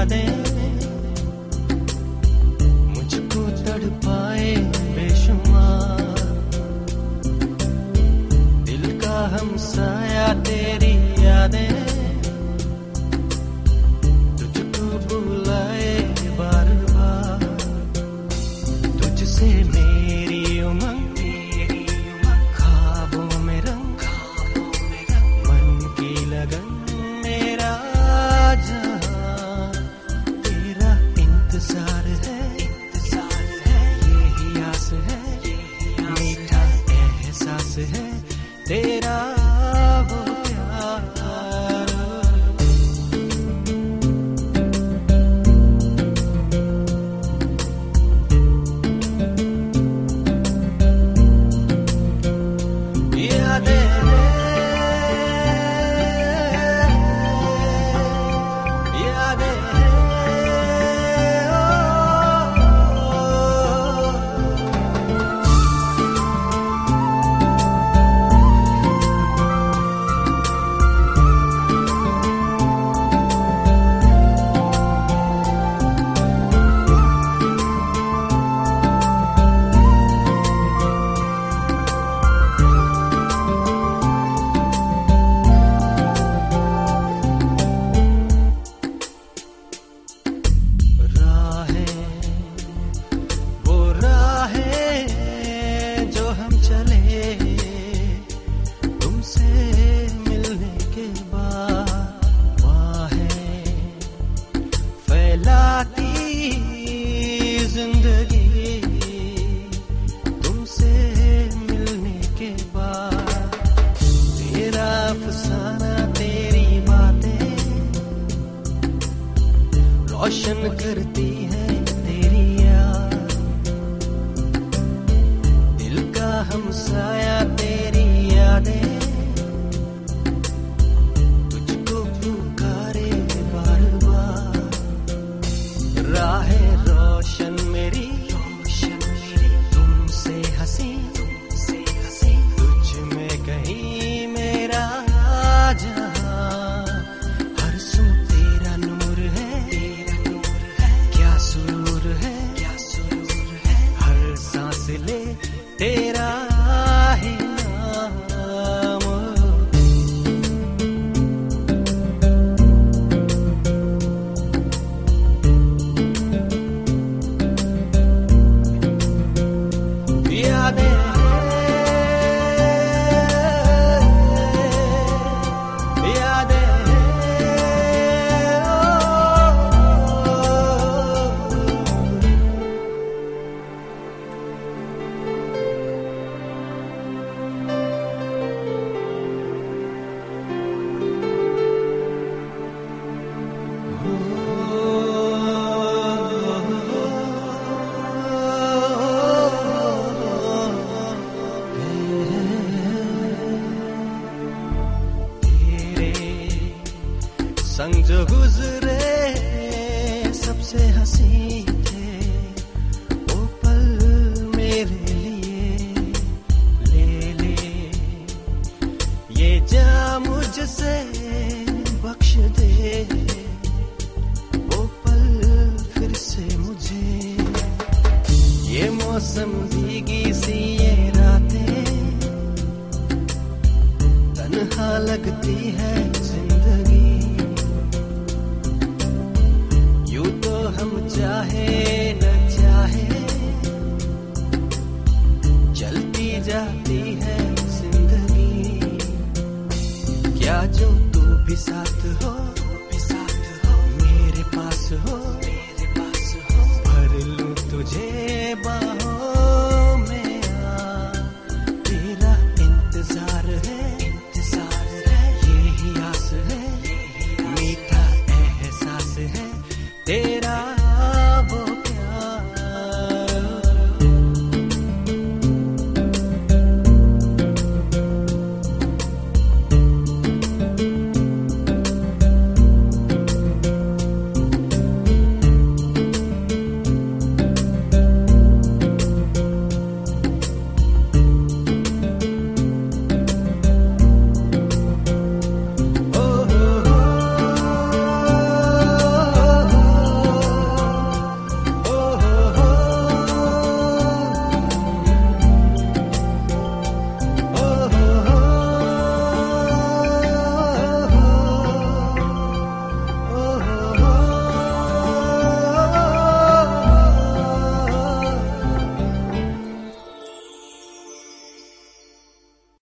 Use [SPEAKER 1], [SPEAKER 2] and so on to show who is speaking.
[SPEAKER 1] यादें। मुझको तड़पाए बेशुमार। दिल का हम साया तेरी यादें। तुझको बुलाए बार बार। तुझसे मेरी desire. रोशन करती है तेरी दिल का हम साया संग जो गुजरे, सबसे हसी थे। वो पल मेरे लिए ले ले। ये जा मुझसे बख्श दे। वो पल फिर से मुझे। ये मौसम भीगी सी ये रातें, तनहा लगती है head.